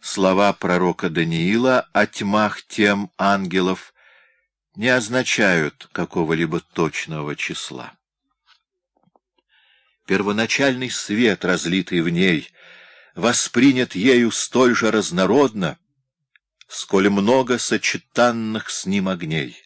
слова пророка Даниила о тьмах тем ангелов не означают какого-либо точного числа. Первоначальный свет, разлитый в ней, воспринят ею столь же разнородно, сколь много сочетанных с ним огней.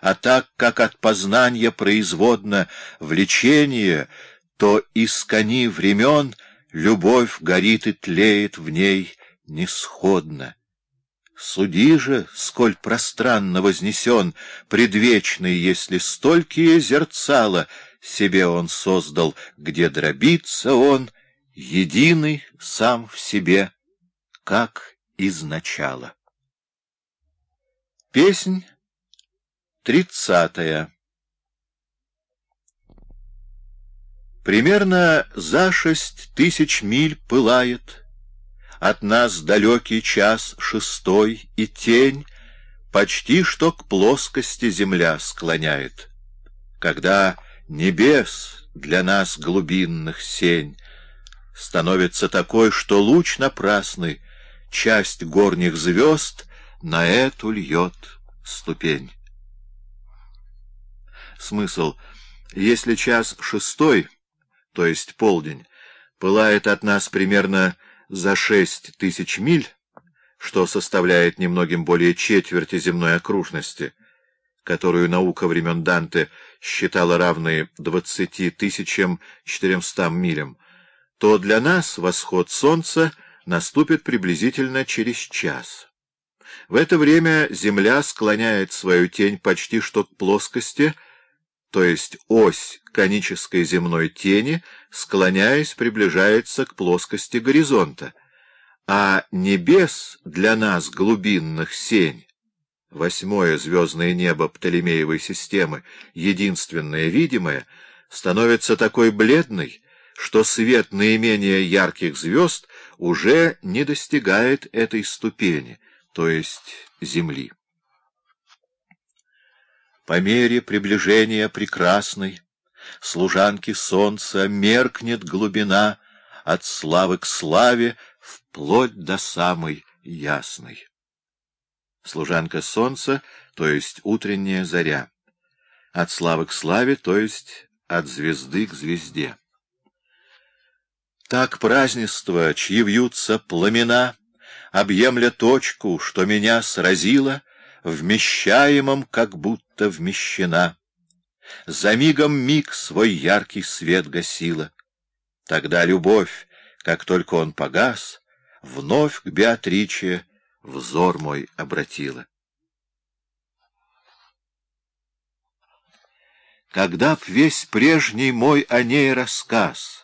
А так как от познания производно влечение, то из кони времен любовь горит и тлеет в ней несходно. Суди же, сколь пространно вознесен, предвечный, если столькие зерцала себе он создал, где дробится он, единый сам в себе, как изначало. Песнь тридцатая Примерно за шесть тысяч миль пылает От нас далекий час шестой, и тень Почти что к плоскости земля склоняет. Когда небес для нас глубинных сень Становится такой, что луч напрасный Часть горних звезд на эту льет ступень. Смысл. Если час шестой то есть полдень, пылает от нас примерно за шесть тысяч миль, что составляет немногим более четверти земной окружности, которую наука времен Данте считала равной двадцати тысячам четыремстам милям, то для нас восход солнца наступит приблизительно через час. В это время Земля склоняет свою тень почти что к плоскости, то есть ось конической земной тени, склоняясь, приближается к плоскости горизонта, а небес для нас глубинных сень, восьмое звездное небо Птолемеевой системы, единственное видимое, становится такой бледной, что свет наименее ярких звезд уже не достигает этой ступени, то есть Земли. По мере приближения прекрасной, служанки солнца, меркнет глубина от славы к славе вплоть до самой ясной. Служанка солнца, то есть утренняя заря. От славы к славе, то есть от звезды к звезде. Так празднество, чьи вьются пламена, объемля точку, что меня сразило, вмещаемом как будто вмещена. За мигом миг свой яркий свет гасила. Тогда любовь, как только он погас, вновь к Беатриче взор мой обратила. Когда б весь прежний мой о ней рассказ,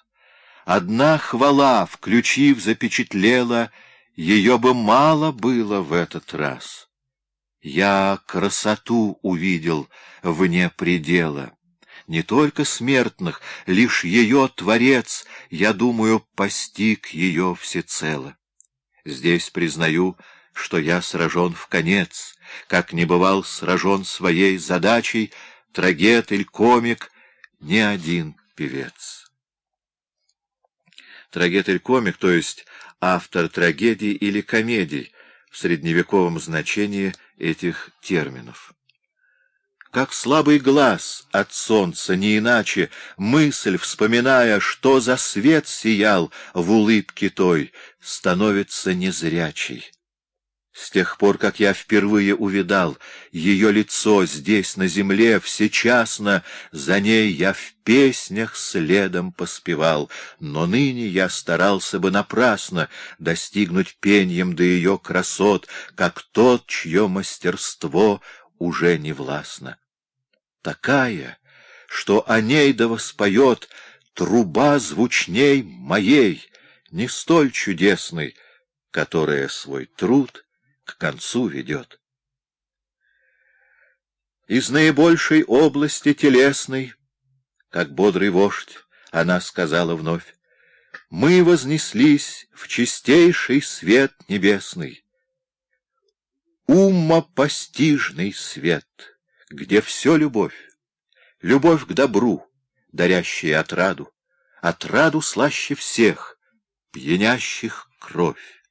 Одна хвала, включив, запечатлела, Ее бы мало было в этот раз. Я красоту увидел вне предела. Не только смертных, лишь ее Творец, я думаю, постиг ее всецело. Здесь признаю, что я сражен в конец, как не бывал сражен своей задачей трагет или комик, ни один певец. Трагет или комик, то есть автор трагедий или комедий, в средневековом значении этих терминов. Как слабый глаз от солнца, не иначе, мысль, вспоминая, что за свет сиял в улыбке той, становится незрячей. С тех пор, как я впервые увидал ее лицо здесь, на земле, всечасно, за ней я в песнях следом поспевал, но ныне я старался бы напрасно достигнуть пеньем до ее красот, как тот, чье мастерство уже не властно. Такая, что о ней да воспоет труба звучней моей, не столь чудесной, которая свой труд к концу ведет. Из наибольшей области телесной, как бодрый вождь, она сказала вновь, мы вознеслись в чистейший свет небесный, умопостижный свет, где все любовь, любовь к добру, дарящая отраду, отраду слаще всех, пьянящих кровь.